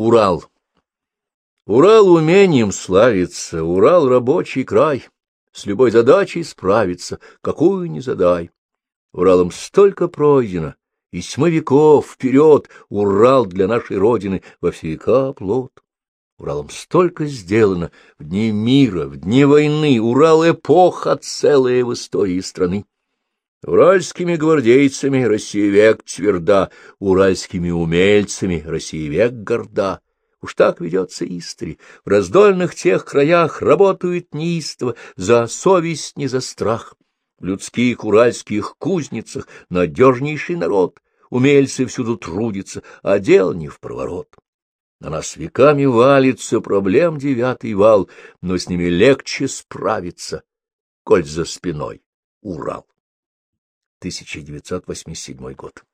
Урал. Урал умением славится, Урал рабочий край, с любой задачей справится, какую ни задай. Уралом столько пройдено, из тьмы веков вперед Урал для нашей Родины во все века плод. Уралом столько сделано в дни мира, в дни войны, Урал — эпоха целая в истории страны. Уральскими гвардейцами Россия век тверда, уральскими умельцами Россия век горда. Уж так ведется истори. В раздольных тех краях работают неистово за совесть, не за страх. В людских уральских кузницах надежнейший народ, умельцы всюду трудятся, а дел не в проворот. На нас веками валится проблем девятый вал, но с ними легче справиться, коль за спиной Урал. 1987 год.